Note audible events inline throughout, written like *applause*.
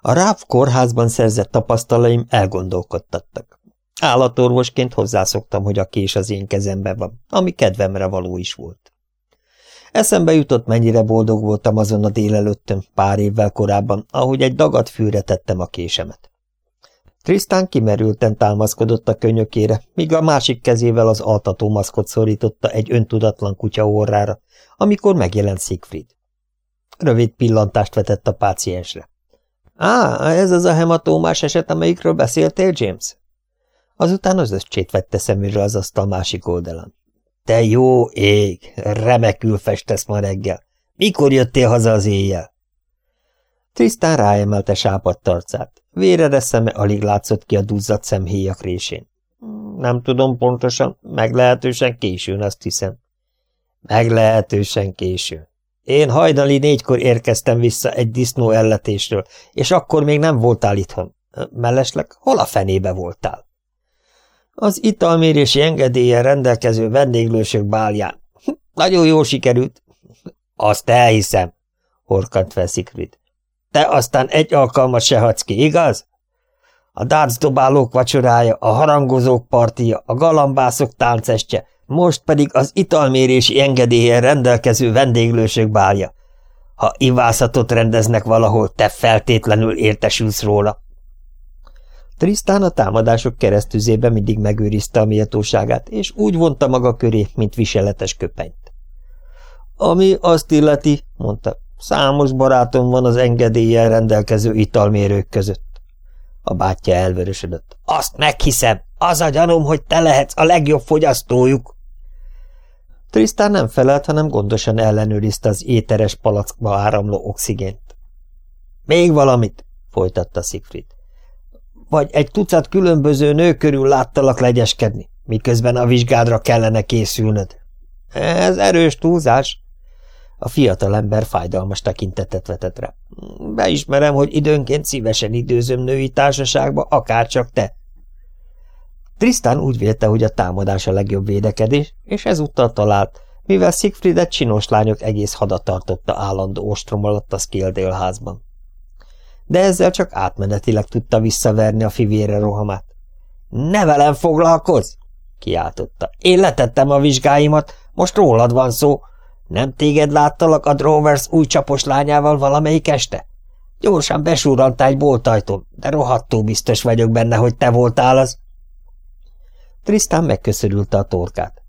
A Ráv kórházban szerzett tapasztalaim elgondolkodtattak. Állatorvosként hozzászoktam, hogy a kés az én kezemben van, ami kedvemre való is volt. Eszembe jutott, mennyire boldog voltam azon a délelőttön, pár évvel korábban, ahogy egy dagat fűre tettem a késemet. Trisztán kimerülten támaszkodott a könyökére, míg a másik kezével az altató maszkot szorította egy öntudatlan kutya orrára, amikor megjelent Siegfried. Rövid pillantást vetett a páciensre. Á, ez az a hematómás eset, amelyikről beszéltél, James? Azután az öccsét vette szemügyre az asztal másik oldalán. Te jó ég, remekül festesz ma reggel. Mikor jöttél haza az éjjel? Trisztán ráemelte sápadt arcát. Vérere szeme alig látszott ki a duzzadt szemhéjak résén. Nem tudom pontosan, meglehetősen későn, azt hiszem. Meglehetősen későn. Én hajnali négykor érkeztem vissza egy disznó elletésről, és akkor még nem voltál itthon. Mellesleg hol a fenébe voltál? Az italmérési engedélyen rendelkező vendéglősök bálján. *laughs* Nagyon jól sikerült. *laughs* Azt elhiszem, horkant fel Szikrid. Te aztán egy alkalmat se hagysz ki, igaz? A dárcdobálók vacsorája, a harangozók partia, a galambászok táncestje, most pedig az italmérési engedélyen rendelkező vendéglősök bálja. Ha ivászatot rendeznek valahol, te feltétlenül értesülsz róla. Trisztán a támadások keresztüzében mindig megőrizte a méltóságát, és úgy vonta maga köré, mint viseletes köpenyt. Ami azt illeti, mondta, számos barátom van az engedéllyel rendelkező italmérők között. A bátyja elvörösödött. Azt meghiszem, az a gyanúm, hogy te lehetsz a legjobb fogyasztójuk. Trisztán nem felelt, hanem gondosan ellenőrizte az éteres palackba áramló oxigént. Még valamit, folytatta Siegfried vagy egy tucat különböző nő körül láttalak legyeskedni, miközben a vizsgádra kellene készülnöd. Ez erős túlzás. A fiatalember fájdalmas tekintetet vetett rá. Beismerem, hogy időnként szívesen időzöm női társaságba, akárcsak te. Trisztán úgy vélte, hogy a támadás a legjobb védekedés, és ezúttal talált, mivel Siegfriedet csinos lányok egész hada tartotta állandó ostrom alatt a Skildale házban de ezzel csak átmenetileg tudta visszaverni a fivére rohamát. – Ne velem foglalkozz! – kiáltotta. – Én letettem a vizsgáimat, most rólad van szó. Nem téged láttalak a Drovers új csapos lányával valamelyik este? Gyorsan besúrant egy boltajtón, de rohadtó biztos vagyok benne, hogy te voltál az. Trisztán megköszörülte a torkát.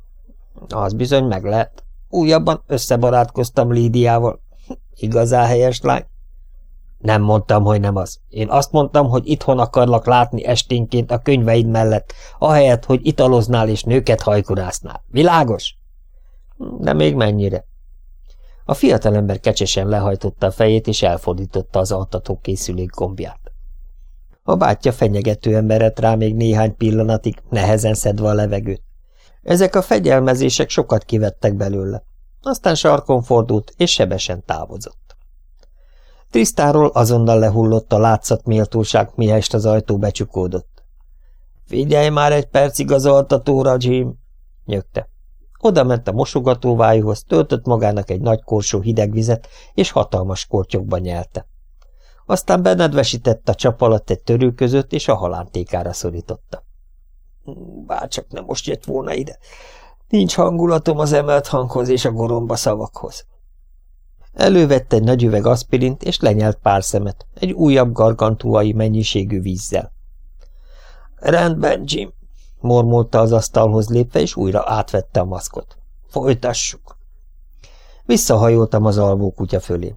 Az bizony meg lehet. Újabban összebarátkoztam Lídiával. *laughs* Igazán helyes lány. Nem mondtam, hogy nem az. Én azt mondtam, hogy itthon akarlak látni esténként a könyveid mellett, ahelyett, hogy italoznál és nőket hajkurásznál. Világos? De még mennyire? A fiatalember kecsesen lehajtotta a fejét, és elfordította az altató készülék gombját. A bátyja fenyegetően merett rá még néhány pillanatig, nehezen szedve a levegőt. Ezek a fegyelmezések sokat kivettek belőle. Aztán sarkon fordult, és sebesen távozott. Trisztáról azonnal lehullott a látszat méltóság, mihelyest az ajtó becsukódott. – Figyelj már egy percig az altatóra, Jim! – nyögte. Oda ment a mosogatóvájúhoz, töltött magának egy nagy korsó hideg vizet, és hatalmas kortyokba nyelte. Aztán benedvesített a csap alatt egy törő között, és a halántékára szorította. – Bárcsak nem most jött volna ide. Nincs hangulatom az emelt hanghoz és a goromba szavakhoz. Elővette egy nagy üveg aspirint, és lenyelt pár szemet, egy újabb gargantuai mennyiségű vízzel. Rendben, Jim, mormolta az asztalhoz lépve, és újra átvette a maszkot. Folytassuk. Visszahajoltam az alvó kutya fölé.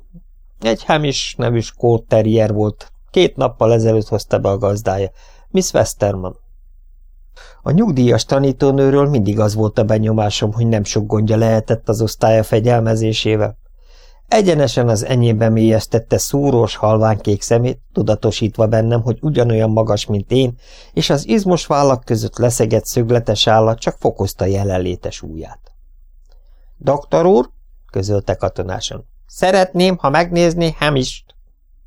Egy Hamish nevű Terrier volt, két nappal ezelőtt hozta be a gazdája, Miss Westerman. A nyugdíjas tanítónőről mindig az volt a benyomásom, hogy nem sok gondja lehetett az osztálya fegyelmezésével. Egyenesen az enyébe mélyeztette szúrós, halványkék szemét, tudatosítva bennem, hogy ugyanolyan magas, mint én, és az izmos vállak között leszegett szögletes állat csak fokozta jelenlétes ujját. – Doktor úr? – közölte katonáson. – Szeretném, ha megnézni Hemist.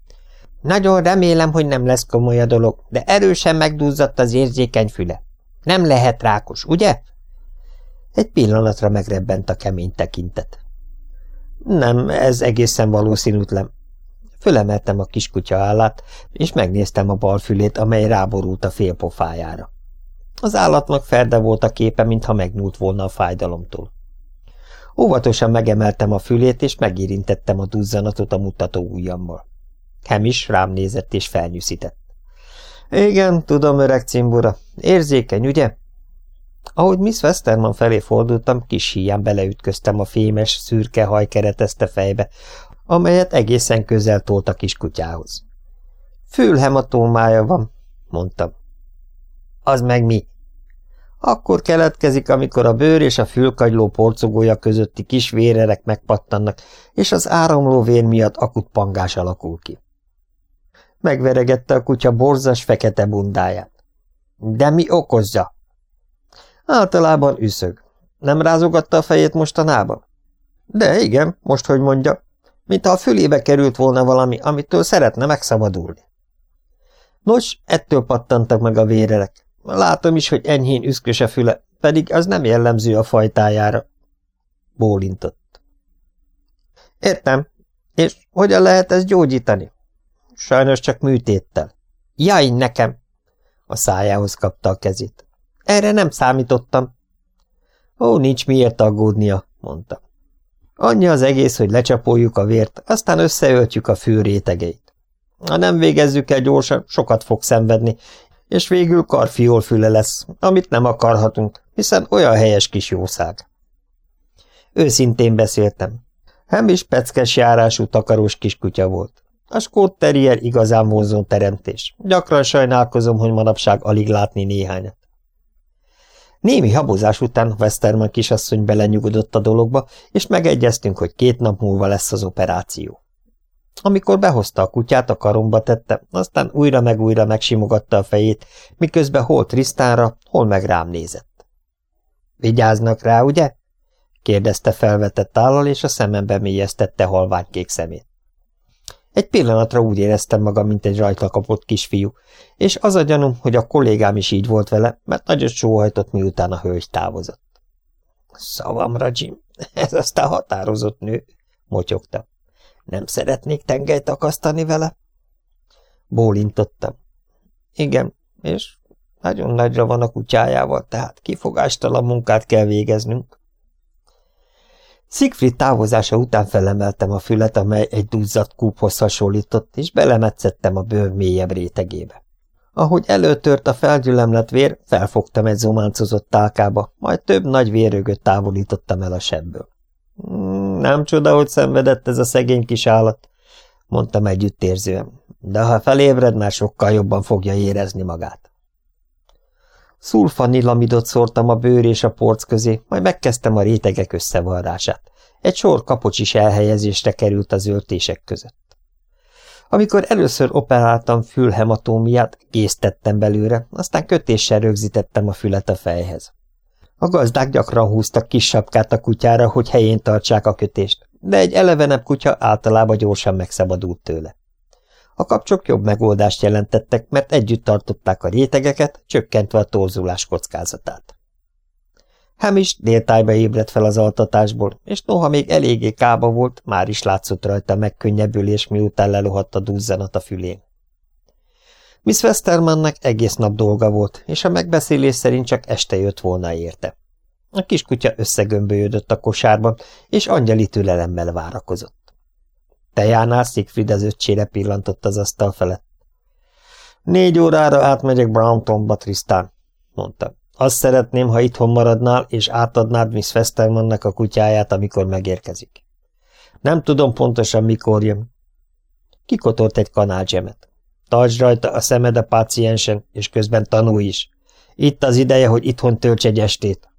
– Nagyon remélem, hogy nem lesz komoly a dolog, de erősen megduzzadt az érzékeny füle. Nem lehet rákos, ugye? Egy pillanatra megrebbent a kemény tekintet. Nem, ez egészen valószínűtlen. Fölemeltem a kiskutya állát, és megnéztem a bal fülét, amely ráborult a félpofájára. Az állatnak ferde volt a képe, mintha megnyúlt volna a fájdalomtól. Óvatosan megemeltem a fülét, és megérintettem a duzzanatot a mutató ujjammal. Hemis rám nézett és felnyűszített. Igen, tudom, öreg cimbura. Érzékeny, ugye? Ahogy Miss Westerman felé fordultam, kis híján beleütköztem a fémes, szürke haj keretezte fejbe, amelyet egészen közel tolt a kiskutyához. Fülhematómája van, mondtam. Az meg mi? Akkor keletkezik, amikor a bőr és a fülkagyló porcogója közötti kis vérerek megpattannak, és az áramló vér miatt akut pangás alakul ki. Megveregette a kutya borzas fekete bundáját. De mi okozza? Általában üszög. Nem rázogatta a fejét mostanában? De igen, most hogy mondja, mintha a fülébe került volna valami, amitől szeretne megszabadulni. Nos, ettől pattantak meg a vérelek. Látom is, hogy enyhén üszkös a füle, pedig az nem jellemző a fajtájára. Bólintott. Értem. És hogyan lehet ezt gyógyítani? Sajnos csak műtéttel. Jaj, nekem! A szájához kapta a kezét. Erre nem számítottam. Ó, nincs miért aggódnia, mondta. Annyi az egész, hogy lecsapoljuk a vért, aztán összeöltjük a fő rétegeit. Ha nem végezzük el gyorsan, sokat fog szenvedni, és végül karfiol füle lesz, amit nem akarhatunk, hiszen olyan helyes kis jószág. Őszintén beszéltem. Hem is peckes járású takarós kiskutya volt. A skót terrier igazán vonzó teremtés. Gyakran sajnálkozom, hogy manapság alig látni néhányat. Némi habozás után Westerman kisasszony belenyugodott a dologba, és megegyeztünk, hogy két nap múlva lesz az operáció. Amikor behozta a kutyát, a karomba tette, aztán újra meg újra megsimogatta a fejét, miközben hol Trisztánra, hol meg rám nézett. – Vigyáznak rá, ugye? – kérdezte felvetett állal, és a szemembe mélyeztette halványkék szemét. Egy pillanatra úgy éreztem magam, mint egy rajta kapott kisfiú, és az a gyanúm, hogy a kollégám is így volt vele, mert nagyon sóhajtott, miután a hölgy távozott. Szavamra, Jim, *laughs* ez aztán határozott nő, motyogta. Nem szeretnék tengelyt akasztani vele? Bólintottam. Igen, és nagyon nagyra van a kutyájával, tehát kifogástalan munkát kell végeznünk. Siegfried távozása után felemeltem a fület, amely egy duzzadt kúphoz hasonlított, és belemetszettem a bőr mélyebb rétegébe. Ahogy előtört a felgyülemlett vér, felfogtam egy zománcozott tálkába, majd több nagy vérögöt távolítottam el a sebből. Nem csoda, hogy szenvedett ez a szegény kis állat, mondtam együttérzően, de ha felébred, már sokkal jobban fogja érezni magát. Szulfanilamidot szórtam a bőr és a porc közé, majd megkezdtem a rétegek összevarrását. Egy sor kapocs is elhelyezésre került az öltések között. Amikor először operáltam fülhematómiát, géztettem belőle, aztán kötéssel rögzítettem a fület a fejhez. A gazdák gyakran húztak kis sapkát a kutyára, hogy helyén tartsák a kötést, de egy elevenebb kutya általában gyorsan megszabadult tőle. A kapcsok jobb megoldást jelentettek, mert együtt tartották a rétegeket, csökkentve a torzulás kockázatát. Hamis déltájba ébredt fel az altatásból, és noha még eléggé kába volt, már is látszott rajta megkönnyebbülés, miután lelohadt a duzzanat a fülén. Miss Westermannek egész nap dolga volt, és a megbeszélés szerint csak este jött volna érte. A kiskutya összegömbölyödött a kosárban, és angyali türelemmel várakozott. Tejánál Siegfried az öccsére pillantott az asztal felett. Négy órára átmegyek Browntonba, Trisztán, mondta. Azt szeretném, ha itthon maradnál, és átadnád Miss Westermannak a kutyáját, amikor megérkezik. Nem tudom pontosan, mikor jön. Kikotort egy kanácsemet. Tartsd rajta a szemed a páciensen, és közben tanulj is. Itt az ideje, hogy itthon tölts egy estét.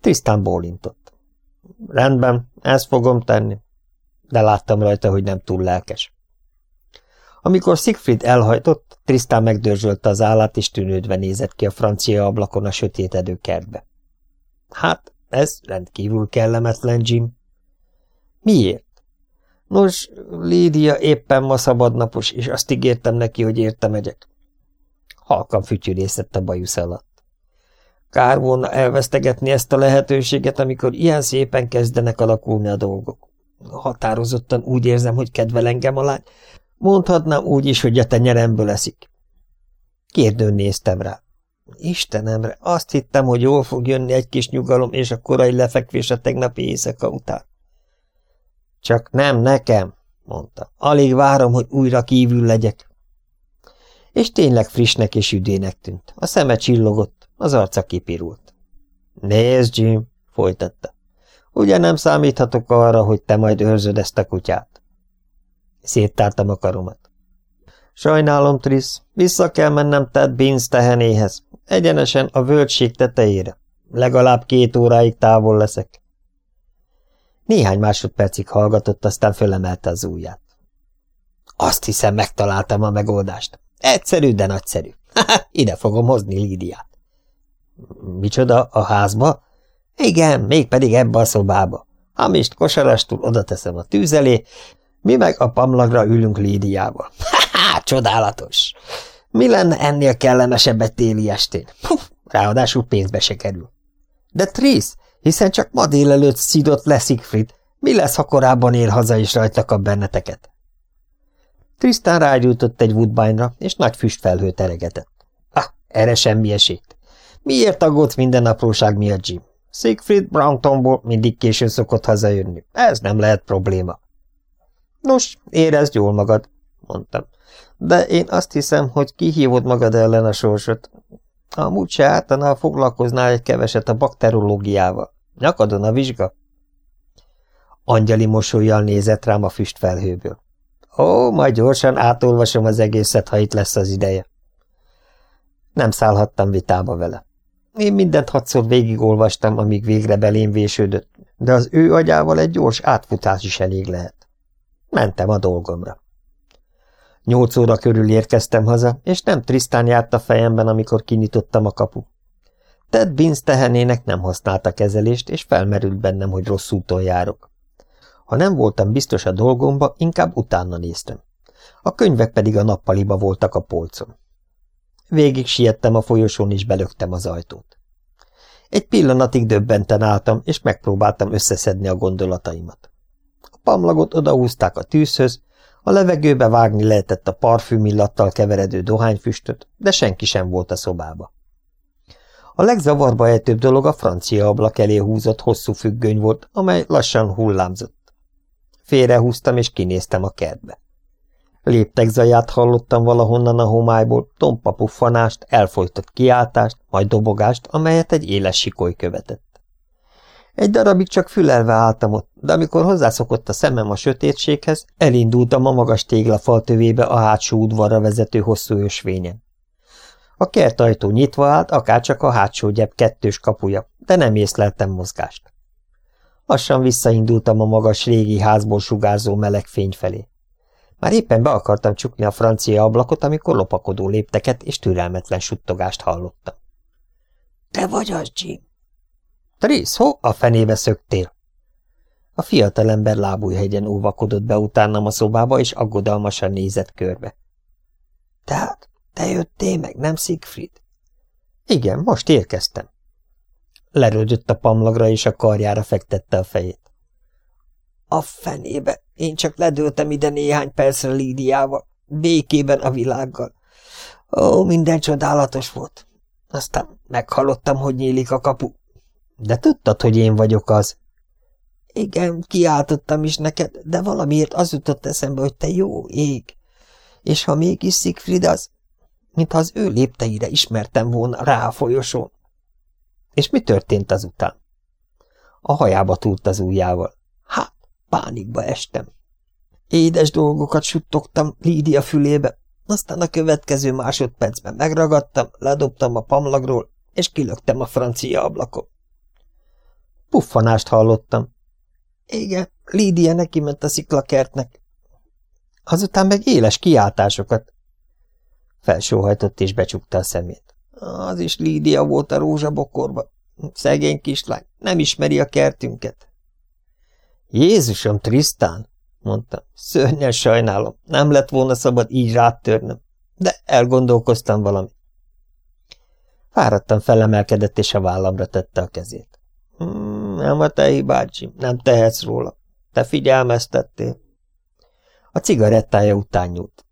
Trisztán bólintott. Rendben, ezt fogom tenni de láttam rajta, hogy nem túl lelkes. Amikor Siegfried elhajtott, Trisztán megdörzsölte az állat, és tűnődve nézett ki a francia ablakon a sötétedő kertbe. Hát, ez rendkívül kellemetlen, Jim. Miért? Nos, Lídia éppen ma szabadnapos, és azt ígértem neki, hogy érte megyek. Halkan fütyülészett a bajusz alatt. Kár volna elvesztegetni ezt a lehetőséget, amikor ilyen szépen kezdenek alakulni a dolgok. határozottan úgy érzem, hogy kedvel engem a lány. Mondhatnám úgy is, hogy a tenyeremből eszik. Kérdőn néztem rá. Istenemre, azt hittem, hogy jól fog jönni egy kis nyugalom és a korai lefekvés a tegnapi éjszaka után. Csak nem nekem, mondta. Alig várom, hogy újra kívül legyek. És tényleg frissnek és üdének tűnt. A szeme csillogott, az arca kipirult. Nézd, Jim, folytatta. Ugye nem számíthatok arra, hogy te majd őrzöd ezt a kutyát? Széttártam a karomat. Sajnálom, Trisz, vissza kell mennem Ted Beans tehenéhez, egyenesen a völgység tetejére. Legalább két óráig távol leszek. Néhány másodpercig hallgatott, aztán fölemelte az ujját. Azt hiszem, megtaláltam a megoldást. Egyszerű, de nagyszerű. *laughs* Ide fogom hozni Lídiát. Micsoda, a házba? Igen, mégpedig ebbe a szobába. Hamist kosarastul oda teszem a tűz mi meg a pamlagra ülünk Lídiával. *laughs* Ha-ha, csodálatos! Mi lenne ennél kellemesebb egy téli estén? Puh, ráadásul pénzbe se kerül. De Trész, hiszen csak ma délelőtt szidott le Siegfried. Mi lesz, ha korábban ér haza és rajta kap benneteket? Tristan rágyújtott egy woodbine és nagy füstfelhő teregetett. Ah, erre semmi esélyt. Miért aggódsz minden apróság miatt, Jim? Siegfried Browntonból mindig későn szokott hazajönni. Ez nem lehet probléma. Nos, érezd jól magad, mondtam. De én azt hiszem, hogy kihívod magad ellen a sorsot. Amúgy se ártana, ha foglalkoznál egy keveset a bakterológiával. Nyakadon a vizsga? Angyali mosolyjal nézett rám a füstfelhőből. Ó, majd gyorsan átolvasom az egészet, ha itt lesz az ideje. Nem szállhattam vitába vele. Én mindent hatszor végigolvastam, amíg végre belém vésődött, de az ő agyával egy gyors átfutás is elég lehet. Mentem a dolgomra. Nyolc óra körül érkeztem haza, és nem Trisztán járt a fejemben, amikor kinyitottam a kapu. Ted Binz tehenének nem használta kezelést, és felmerült bennem, hogy rossz úton járok. Ha nem voltam biztos a dolgomba, inkább utána néztem. A könyvek pedig a nappaliba voltak a polcon. Végig siettem a folyosón, és belöktem az ajtót. Egy pillanatig döbbenten álltam, és megpróbáltam összeszedni a gondolataimat. A pamlagot odahúzták a tűzhöz, a levegőbe vágni lehetett a parfümillattal keveredő dohányfüstöt, de senki sem volt a szobába. A legzavarba ejtőbb dolog a francia ablak elé húzott hosszú függöny volt, amely lassan hullámzott. Félrehúztam és kinéztem a kertbe. Léptek zaját hallottam valahonnan a homályból, tompa puffanást, elfolytott kiáltást, majd dobogást, amelyet egy éles sikoly követett. Egy darabig csak fülelve álltam ott, de amikor hozzászokott a szemem a sötétséghez, elindultam a magas téglafal tövébe a hátsó udvarra vezető hosszú ösvényen. A kertajtó nyitva állt, akárcsak a hátsó gyep kettős kapuja, de nem észleltem mozgást. Lassan visszaindultam a magas régi házból sugárzó meleg fény felé. Már éppen be akartam csukni a francia ablakot, amikor lopakodó lépteket és türelmetlen suttogást hallottam. – Te vagy az, Jim? – Trész, ho, a fenébe szöktél? A fiatalember lábújhegyen óvakodott be utánam a szobába, és aggodalmasan nézett körbe. – Tehát te jöttél meg, nem Siegfried? – Igen, most érkeztem. Lerődött a pamlagra, és a karjára fektette a fejét. – A fenébe! Én csak ledöltem ide néhány percre Lídiával, békében a világgal. Ó, minden csodálatos volt. Aztán meghallottam, hogy nyílik a kapu. De tudtad, hogy én vagyok az? Igen, kiáltottam is neked, de valamiért az jutott eszembe, hogy te jó ég. És ha mégis Siegfried az, mintha az ő lépteire ismertem volna rá a folyosón. És mi történt azután? A hajába túlt az ujjával. Hát, Pánikba estem. Édes dolgokat suttogtam Lídia fülébe, aztán a következő másodpercben megragadtam, ledobtam a pamlagról, és kilöktem a francia ablakon. Puffanást hallottam. Igen, Lídia neki ment a sziklakertnek. Azután meg éles kiáltásokat. Felsóhajtott és becsukta a szemét. Az is Lídia volt a rózsabokorba. Szegény kislány, nem ismeri a kertünket. Jézusom, Trisztán, mondta. Szörnyen sajnálom, nem lett volna szabad így rátörnöm, de elgondolkoztam valami. Fáradtan felemelkedett, és a vállamra tette a kezét. Hmm, nem a te hibád, Jim, nem tehetsz róla. te figyelmeztettél. A cigarettája után nyújt.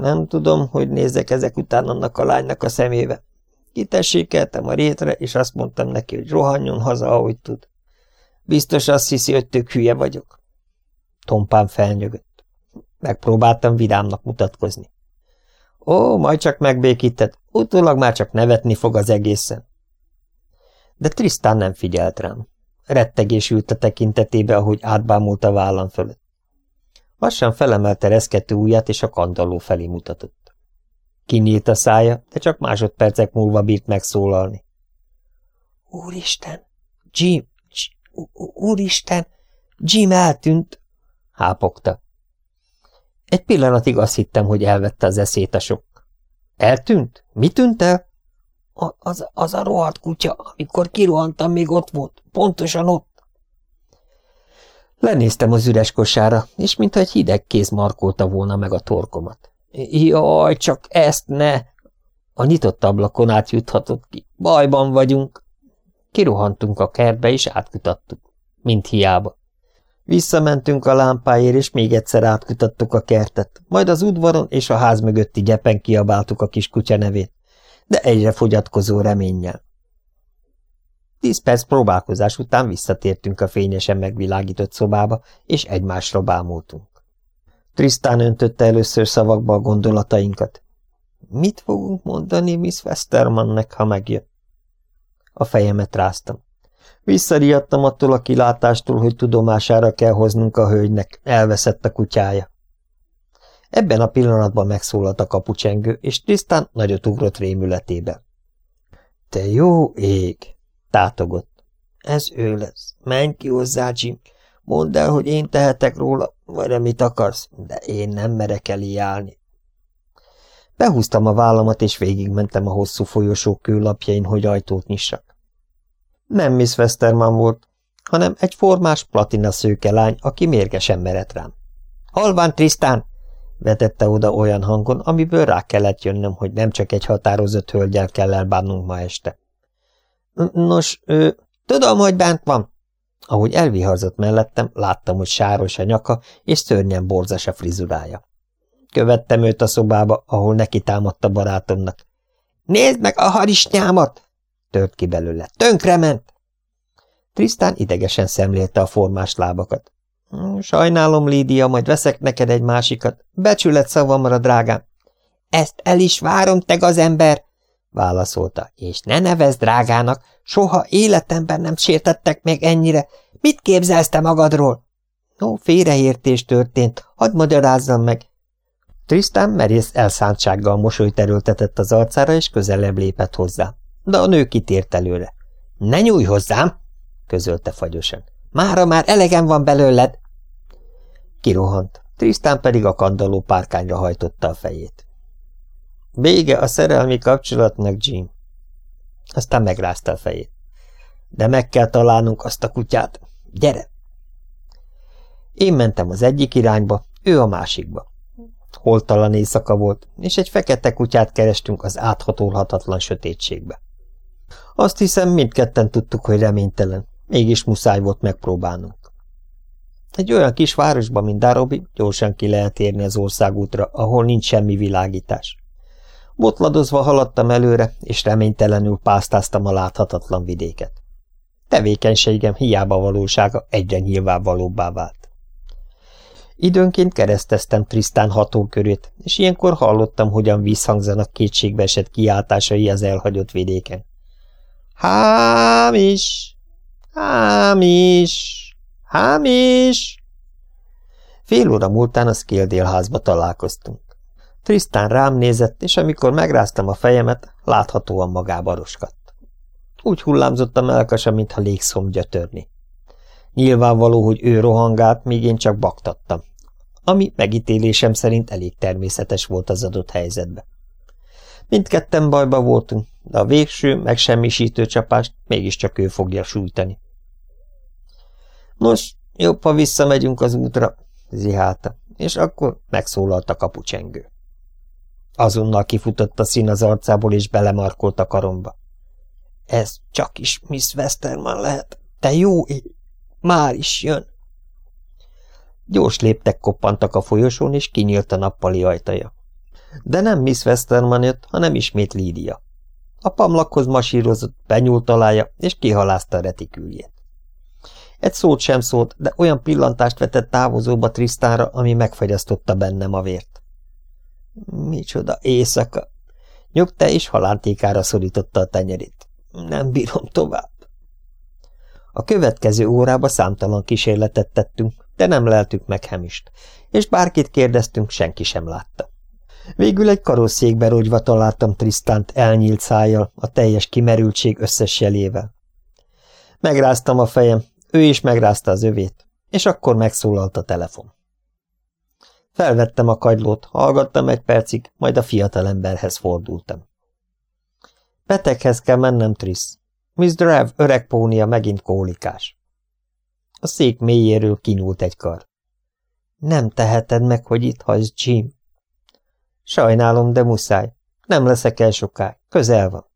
Nem tudom, hogy nézek ezek után annak a lánynak a szemébe. Kitessékeltem a rétre, és azt mondtam neki, hogy rohanjon haza, ahogy tud. Biztos azt hiszi, hogy tök hülye vagyok. Tompán felnyögött. Megpróbáltam vidámnak mutatkozni. Ó, majd csak megbékíted, utólag már csak nevetni fog az egészen. De Trisztán nem figyelt rám. Rettegés ült a tekintetébe, ahogy átbámult a vállam fölött. Lassan felemelte reszkető ujját, és a kandalló felé mutatott. Kinyílt a szája, de csak másodpercek múlva bírt megszólalni. Úristen! Jim! Úristen! Jim eltűnt! hápogta. Egy pillanatig azt hittem, hogy elvette az eszét a sok. Eltűnt? Mi tűnt el? Az, az a rohadt kutya, amikor kirohantam, még ott volt. Pontosan ott. Lenéztem az üres kosára, és mintha egy hideg kéz markolta volna meg a torkomat. Jaj, csak ezt ne! A nyitott ablakon átjuthatott ki. Bajban vagyunk. Kirohantunk a kertbe, és átkutattuk. Mint hiába. Visszamentünk a lámpáért, és még egyszer átkutattuk a kertet, majd az udvaron és a ház mögötti gyepen kiabáltuk a kis kutya nevét, de egyre fogyatkozó reménnyel. Tíz perc próbálkozás után visszatértünk a fényesen megvilágított szobába, és egymásra bámultunk. Trisztán öntötte először szavakba a gondolatainkat. Mit fogunk mondani Miss Westermannek, ha megjön? A fejemet ráztam. Visszariadtam attól a kilátástól, hogy tudomására kell hoznunk a hölgynek, elveszett a kutyája. Ebben a pillanatban megszólalt a kapucsengő, és Trisztán nagyot ugrott rémületébe. – Te jó ég! – tátogott. – Ez ő lesz. Menj ki hozzá, Jim. Mondd el, hogy én tehetek róla, vagy amit akarsz, de én nem merek eliállni. Behúztam a vállamat, és végigmentem a hosszú folyosók kőlapjain, hogy ajtót nyissak. Nem Miss Westerman volt, hanem egy formás platina szőke lány, aki mérgesen merett rám. – Hol van Trisztán? – vetette oda olyan hangon, amiből rá kellett jönnöm, hogy nem csak egy határozott hölgyel kell elbánnunk ma este. – Nos, ő... Tudom, hogy bent van. Ahogy elviharzott mellettem, láttam, hogy sáros a nyaka, és szörnyen borzas a frizurája. Követtem őt a szobába, ahol neki támadt a barátomnak. – Nézd meg a harisnyámat! tört ki belőle. Tönkrement! Trisztán idegesen szemlélte a formás lábakat. Sajnálom, Lídia, majd veszek neked egy másikat. Becsület szavamra, drágám. Ezt el is várom, te az ember, válaszolta. És ne nevezd drágának, soha életemben nem sértettek meg ennyire. Mit képzelsz te magadról? No, félreértés történt, hadd magyarázzam meg. Trisztán merész elszántsággal mosolyt erőltetett az arcára, és közelebb lépett hozzá de a nő kitért előre. – Ne nyújj hozzám! – közölte fagyosan. – Mára már elegem van belőled! Kirohant, Trisztán pedig a kandalló párkányra hajtotta a fejét. Vége a szerelmi kapcsolatnak, Jim. Aztán megrázta a fejét. De meg kell találnunk azt a kutyát. Gyere! Én mentem az egyik irányba, ő a másikba. Holtalan éjszaka volt, és egy fekete kutyát kerestünk az áthatolhatatlan sötétségbe. Azt hiszem, mindketten tudtuk, hogy reménytelen, mégis muszáj volt megpróbálnunk. Egy olyan kis városban, mint Darobi, gyorsan ki lehet érni az országútra, ahol nincs semmi világítás. Botladozva haladtam előre, és reménytelenül pásztáztam a láthatatlan vidéket. Tevékenységem hiába valósága egyre nyilvánvalóbbá vált. Időnként kereszteztem Trisztán hatókörét, és ilyenkor hallottam, hogyan visszhangzanak kétségbeesett kiáltásai az elhagyott vidéken. Hámis! Hámis! Hámis! Fél óra múltán a Skildélházba találkoztunk. Trisztán rám nézett, és amikor megráztam a fejemet, láthatóan magába roskadt. Úgy hullámzott a melkasa, mintha légszomgya törni. Nyilvánvaló, hogy ő rohangált, míg én csak baktattam, ami megítélésem szerint elég természetes volt az adott helyzetben. Mindketten bajba voltunk, de a végső, megsemmisítő csapást mégiscsak ő fogja sújtani. Nos, jobb, ha visszamegyünk az útra, zihálta, és akkor megszólalt a kapucsengő. Azonnal kifutott a szín az arcából, és belemarkolt a karomba. Ez csak is Miss Westerman lehet. Te jó ég! Már is jön! Gyors léptek koppantak a folyosón, és kinyílt a nappali ajtaja. De nem Miss Westerman jött, hanem ismét Lídia. A pamlakhoz masírozott, benyúlt alája, és kihalázta retiküljét. Egy szót sem szólt, de olyan pillantást vetett távozóba Trisztánra, ami megfagyasztotta bennem a vért. Micsoda éjszaka! Nyugta és halántékára szorította a tenyerét. Nem bírom tovább. A következő órába számtalan kísérletet tettünk, de nem leltük meg Hemist, és bárkit kérdeztünk, senki sem látta. Végül egy karosszékbe rogyva találtam Trisztánt elnyílt szájjal, a teljes kimerültség összes jelével. Megráztam a fejem, ő is megrázta az övét, és akkor megszólalt a telefon. Felvettem a kagylót, hallgattam egy percig, majd a fiatalemberhez fordultam. Beteghez kell mennem, Trisz. Miss Drav öreg pónia megint kólikás. A szék mélyéről kinyúlt egy kar. Nem teheted meg, hogy itt hagysz, Jim. Sajnálom, de muszáj. Nem leszek el soká. Közel van.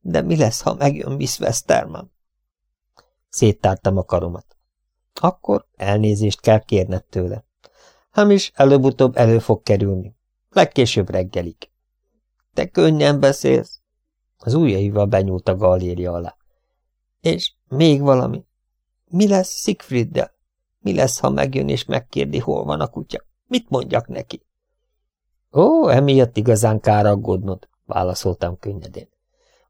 De mi lesz, ha megjön Miss Westerman? Széttártam a karomat. Akkor elnézést kell kérned tőle. Hamis előbb-utóbb elő fog kerülni. Legkésőbb reggelig. Te könnyen beszélsz. Az ujjaival benyúlt a galéria alá. És még valami. Mi lesz Siegfrieddel? Mi lesz, ha megjön és megkérdi, hol van a kutya? Mit mondjak neki? Ó, emiatt igazán kár aggódnod, válaszoltam könnyedén.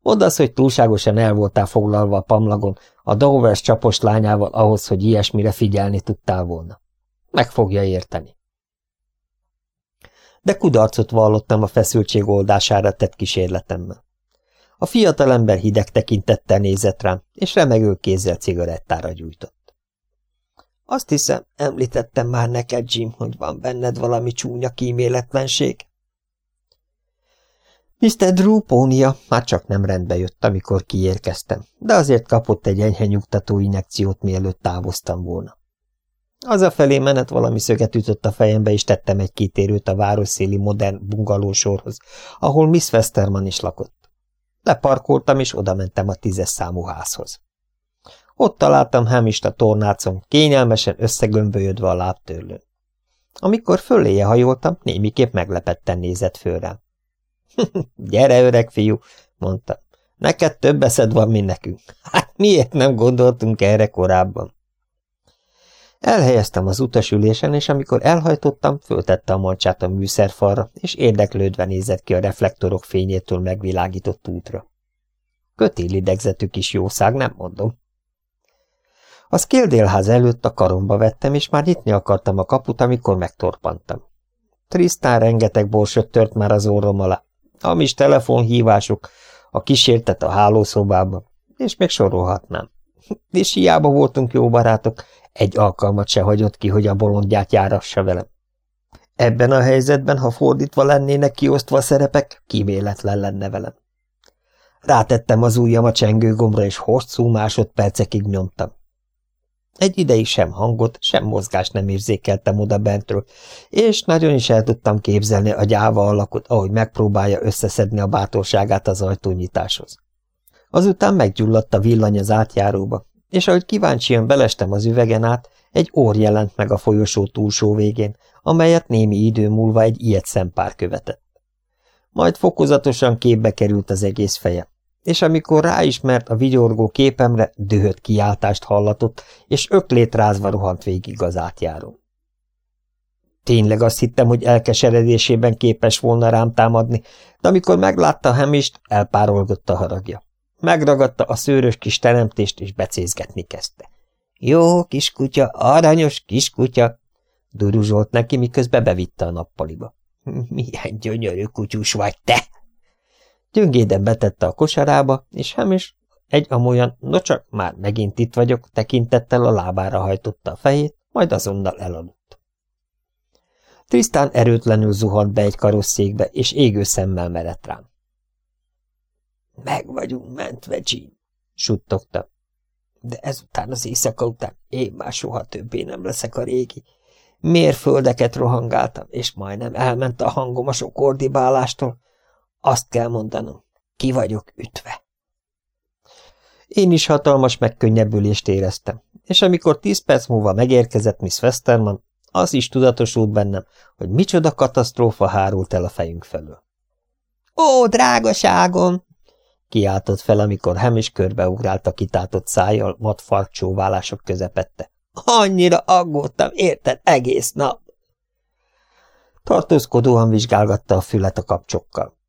Mondd azt, hogy túlságosan el voltál foglalva a pamlagon a Dovers csapos lányával ahhoz, hogy ilyesmire figyelni tudtál volna. Meg fogja érteni. De kudarcot vallottam a feszültség oldására tett kísérletemmel. A fiatalember hideg tekintettel nézett rám, és remegő kézzel cigarettára gyújtott. Azt hiszem, említettem már neked, Jim, hogy van benned valami csúnya kíméletlenség. Mr. Drew pónia már csak nem rendbe jött, amikor kiérkeztem, de azért kapott egy enyhe nyugtató injekciót, mielőtt távoztam volna. Az a felé menet valami szöget ütött a fejembe, és tettem egy kitérőt a városszéli modern bungalósorhoz, ahol Miss Westerman is lakott. Leparkoltam, és odamentem a tízes számú házhoz. Ott találtam Hamist a tornácon, kényelmesen összegömbölyödve a lábtörlőn. Amikor föléje hajoltam, némiképp meglepetten nézett föl rám. *laughs* Gyere, öreg fiú, mondta. Neked több eszed van, mint nekünk. *laughs* Hát miért nem gondoltunk erre korábban? Elhelyeztem az utasülésen, és amikor elhajtottam, föltette a mancsát a műszerfalra, és érdeklődve nézett ki a reflektorok fényétől megvilágított útra. Kötélidegzetű kis jószág, nem mondom. A szkéldélház előtt a karomba vettem, és már nyitni akartam a kaput, amikor megtorpantam. Trisztán rengeteg borsot tört már az orrom alá, hamis telefonhívások, a kísértet a hálószobában, és még sorolhatnám. *laughs* És hiába voltunk jó barátok, egy alkalmat se hagyott ki, hogy a bolondját járassa velem. Ebben a helyzetben, ha fordítva lennének kiosztva a szerepek, kivéletlen lenne velem. Rátettem az ujjam a csengőgombra, és hosszú másodpercekig nyomtam. Egy ideig sem hangot, sem mozgást nem érzékeltem oda bentről, és nagyon is el tudtam képzelni a gyáva alakot, ahogy megpróbálja összeszedni a bátorságát az ajtónyitáshoz. Azután meggyulladt a villany az átjáróba, és ahogy kíváncsian belestem az üvegen át, egy ór jelent meg a folyosó túlsó végén, amelyet némi idő múlva egy ilyet szempár követett. Majd fokozatosan képbe került az egész feje, és amikor ráismert a vigyorgó képemre, dühött kiáltást hallatott, és öklét rázva rohant végig az átjárón. Tényleg azt hittem, hogy elkeseredésében képes volna rám támadni, de amikor meglátta Hemist, elpárolgott a haragja. Megragadta a szőrös kis teremtést, és becézgetni kezdte. Jó kiskutya, aranyos kiskutya, duruzsolt neki, miközben bevitte a nappaliba. Milyen gyönyörű kutyus vagy te! Gyöngéden betette a kosarába, és Hemis egy amolyan, no csak már megint itt vagyok, tekintettel a lábára hajtotta a fejét, majd azonnal elaludt. Trisztán erőtlenül zuhant be egy karosszékbe, és égő szemmel merett rám. Meg vagyunk mentve, Jean, suttogta. De ezután az éjszaka után én már soha többé nem leszek a régi. Mérföldeket rohangáltam, és majdnem elment a hangom a sok ordibálástól, azt kell mondanom, ki vagyok ütve. Én is hatalmas megkönnyebbülést éreztem, és amikor tíz perc múlva megérkezett Miss Westerman, az is tudatosult bennem, hogy micsoda katasztrófa hárult el a fejünk felől. – Ó, drágaságom! – kiáltott fel, amikor Hemis körbeugrált a kitátott szájjal vad farkcsóválások közepette. – Annyira aggódtam, érted, egész nap! Tartózkodóan vizsgálgatta a fület a kapcsokkal. –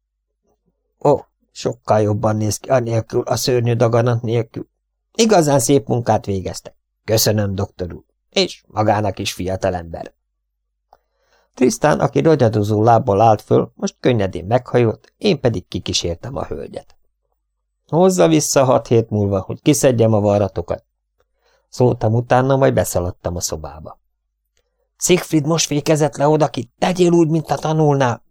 Ó, sokkal jobban néz ki anélkül, a szörnyű daganat nélkül. Igazán szép munkát végeztek. Köszönöm, doktor úr. És magának is fiatalember. Trisztán, aki ragyadozó lábbal állt föl, most könnyedén meghajolt, én pedig kikísértem a hölgyet. Hozza vissza hat hét múlva, hogy kiszedjem a varratokat. Szóltam utána, majd beszaladtam a szobába. Siegfried most fékezett le odakit, tegyél úgy, mint a tanulnál.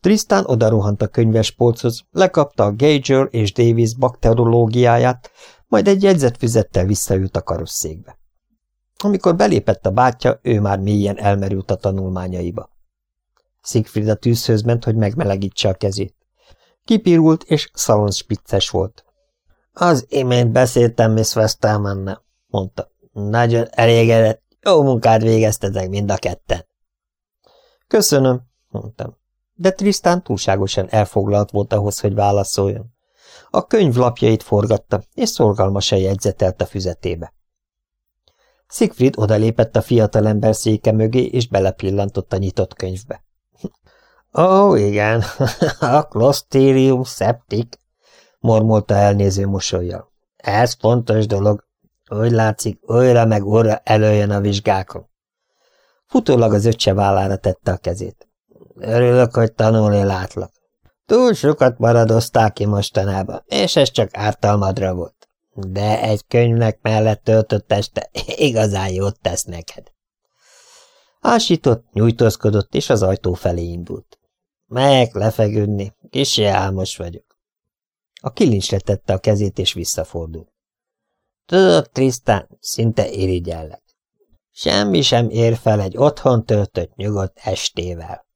Trisztán odarohant a könyvespolchoz, lekapta a Gager és Davis bakteriológiáját, majd egy jegyzetfüzettel visszaült a karosszékbe. Amikor belépett a bátyja, ő már mélyen elmerült a tanulmányaiba. Siegfried a tűzhöz ment, hogy megmelegítse a kezét. Kipirult és szalonspicces volt. Az imént beszéltem Miss Westelmanne, mondta. Nagyon elégedett, jó munkát végeztetek mind a ketten. Köszönöm, mondtam. De Tristan túlságosan elfoglalt volt ahhoz, hogy válaszoljon. A könyv lapjait forgatta, és szorgalmasan jegyzetelt a füzetébe. Siegfried odalépett a fiatalember széke mögé, és belepillantott a nyitott könyvbe. Ó, oh, igen, *laughs* a Clostridium septic, mormolta elnéző mosolyjal. Ez fontos dolog. Úgy látszik, újra meg óra előjön a vizsgákon. Futólag az öccse vállára tette a kezét. Örülök, hogy tanulni látlak. Túl sokat maradoztál ki mostanában, és ez csak ártalmadra volt. De egy könyvnek mellett töltött este *laughs* igazán jót tesz neked. Ásított, nyújtózkodott, és az ajtó felé indult. Megyek lefeküdni, kicsi álmos vagyok. A kilincsre tette a kezét, és visszafordult. Tudod, Trisztán, szinte irigyellek. Semmi sem ér fel egy otthon töltött nyugodt estével.